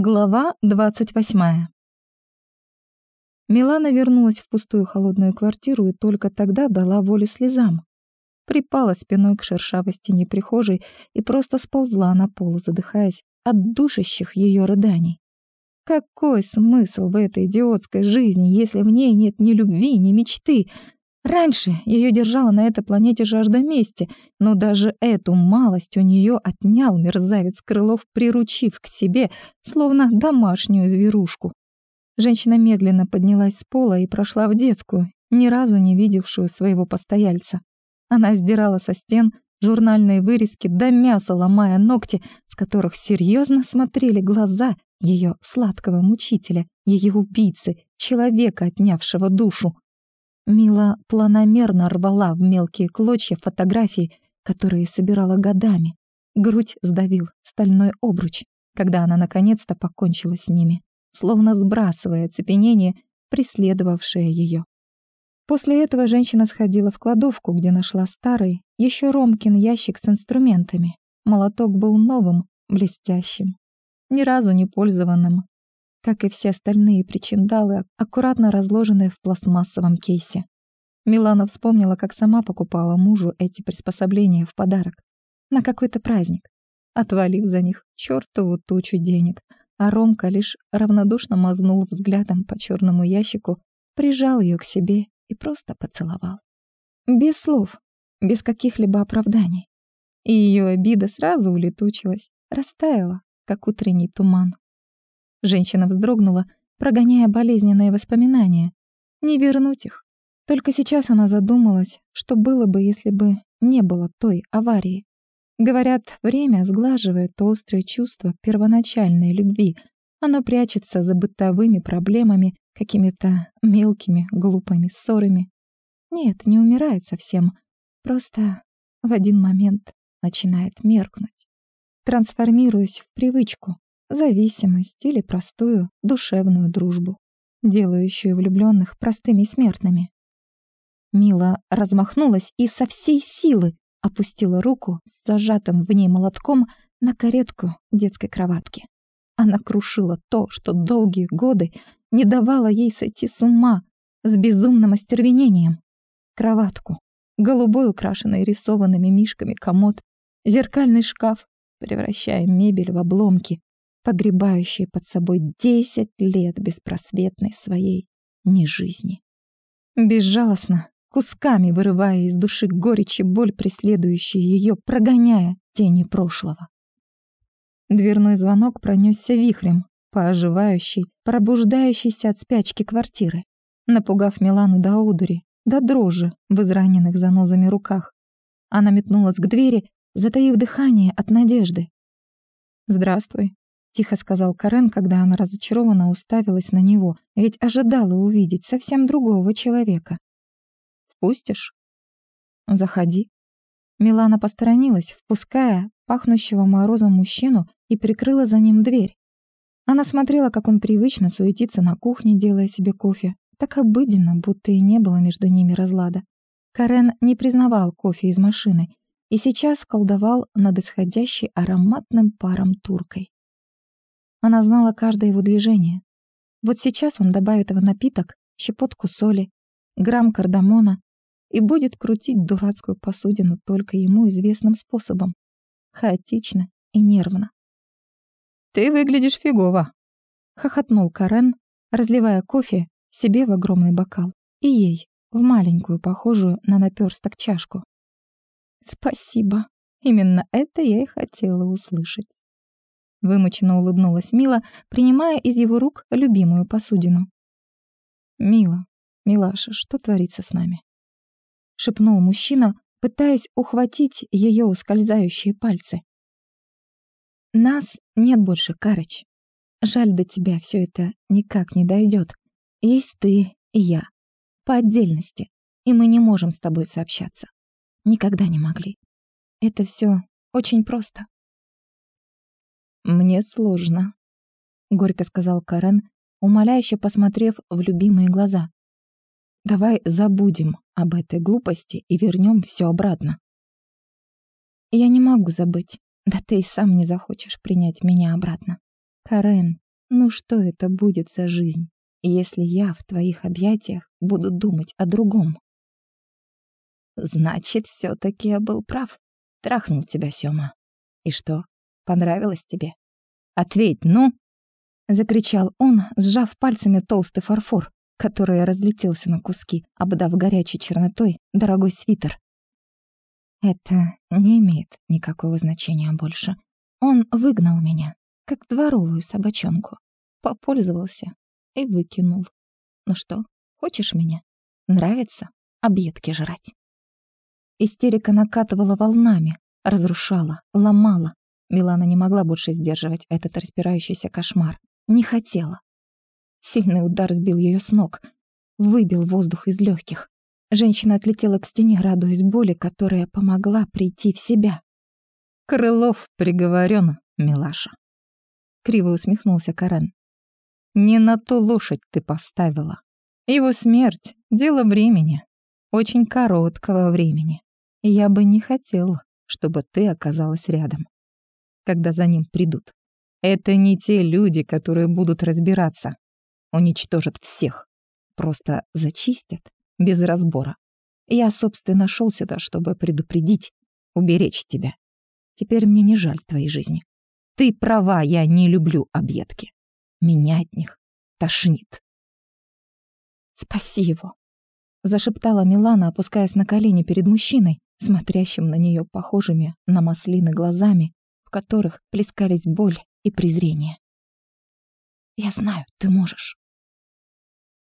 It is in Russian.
Глава двадцать восьмая. Милана вернулась в пустую холодную квартиру и только тогда дала волю слезам. Припала спиной к шершавой стене прихожей и просто сползла на пол, задыхаясь от душащих ее рыданий. Какой смысл в этой идиотской жизни, если в ней нет ни любви, ни мечты, Раньше ее держала на этой планете жажда мести, но даже эту малость у нее отнял мерзавец Крылов, приручив к себе, словно домашнюю зверушку. Женщина медленно поднялась с пола и прошла в детскую, ни разу не видевшую своего постояльца. Она сдирала со стен журнальные вырезки до мяса, ломая ногти, с которых серьезно смотрели глаза ее сладкого мучителя, ее убийцы, человека, отнявшего душу. Мила планомерно рвала в мелкие клочья фотографии, которые собирала годами. Грудь сдавил стальной обруч, когда она наконец-то покончила с ними, словно сбрасывая оцепенение, преследовавшее ее. После этого женщина сходила в кладовку, где нашла старый, еще Ромкин ящик с инструментами. Молоток был новым, блестящим, ни разу не пользованным, как и все остальные причиндалы, аккуратно разложенные в пластмассовом кейсе. Милана вспомнила, как сама покупала мужу эти приспособления в подарок. На какой-то праздник. Отвалив за них чертову тучу денег. А Ромка лишь равнодушно мазнул взглядом по черному ящику, прижал ее к себе и просто поцеловал. Без слов, без каких-либо оправданий. И ее обида сразу улетучилась, растаяла, как утренний туман. Женщина вздрогнула, прогоняя болезненные воспоминания. Не вернуть их. Только сейчас она задумалась, что было бы, если бы не было той аварии. Говорят, время сглаживает острые чувства первоначальной любви. Оно прячется за бытовыми проблемами, какими-то мелкими, глупыми ссорами. Нет, не умирает совсем. Просто в один момент начинает меркнуть, трансформируясь в привычку, зависимость или простую душевную дружбу, делающую влюбленных простыми смертными. Мила размахнулась и со всей силы опустила руку с зажатым в ней молотком на каретку детской кроватки. Она крушила то, что долгие годы не давало ей сойти с ума с безумным остервенением. Кроватку, голубой украшенный рисованными мишками комод, зеркальный шкаф, превращая мебель в обломки, погребающие под собой десять лет беспросветной своей нежизни. Безжалостно, кусками вырывая из души горечь и боль, преследующие ее, прогоняя тени прошлого. Дверной звонок пронесся вихрем по оживающей, пробуждающейся от спячки квартиры, напугав Милану до одури, до дрожи в израненных занозами руках. Она метнулась к двери, затаив дыхание от надежды. «Здравствуй», тихо сказал Карен, когда она разочарованно уставилась на него, ведь ожидала увидеть совсем другого человека. «Впустишь?» «Заходи». Милана посторонилась, впуская пахнущего морозом мужчину и прикрыла за ним дверь. Она смотрела, как он привычно суетится на кухне, делая себе кофе. Так обыденно, будто и не было между ними разлада. Карен не признавал кофе из машины и сейчас колдовал над исходящей ароматным паром туркой. Она знала каждое его движение. Вот сейчас он добавит в напиток щепотку соли, грамм кардамона и будет крутить дурацкую посудину только ему известным способом. Хаотично и нервно. «Ты выглядишь фигово», — хохотнул Карен, разливая кофе себе в огромный бокал и ей в маленькую, похожую на наперсток чашку. «Спасибо. Именно это я и хотела услышать». Вымученно улыбнулась Мила, принимая из его рук любимую посудину. «Мила, милаша, что творится с нами?» Шепнул мужчина, пытаясь ухватить ее ускользающие пальцы. «Нас нет больше, Карыч. Жаль, до тебя все это никак не дойдет. Есть ты и я. По отдельности. И мы не можем с тобой сообщаться. Никогда не могли. Это все очень просто. «Мне сложно», — горько сказал Карен, умоляюще посмотрев в любимые глаза. «Давай забудем об этой глупости и вернем все обратно». «Я не могу забыть. Да ты и сам не захочешь принять меня обратно. Карен, Ну что это будет за жизнь, если я в твоих объятиях буду думать о другом? Значит, все таки я был прав. Трахнул тебя, Сёма. И что, понравилось тебе? Ответь, ну!» Закричал он, сжав пальцами толстый фарфор, который разлетелся на куски, обдав горячей чернотой дорогой свитер. Это не имеет никакого значения больше. Он выгнал меня, как дворовую собачонку. Попользовался и выкинул. Ну что, хочешь меня? Нравится объедки жрать? Истерика накатывала волнами, разрушала, ломала. Милана не могла больше сдерживать этот распирающийся кошмар. Не хотела. Сильный удар сбил ее с ног, выбил воздух из легких. Женщина отлетела к стене, радуясь боли, которая помогла прийти в себя. «Крылов приговорен, милаша!» Криво усмехнулся Карен. «Не на ту лошадь ты поставила. Его смерть — дело времени, очень короткого времени. Я бы не хотел, чтобы ты оказалась рядом, когда за ним придут. Это не те люди, которые будут разбираться. Уничтожат всех. Просто зачистят без разбора. Я, собственно, шел сюда, чтобы предупредить, уберечь тебя. Теперь мне не жаль твоей жизни. Ты права, я не люблю объедки. Меня от них тошнит. «Спаси его!» — зашептала Милана, опускаясь на колени перед мужчиной, смотрящим на нее похожими на маслины глазами, в которых плескались боль и презрение. «Я знаю, ты можешь.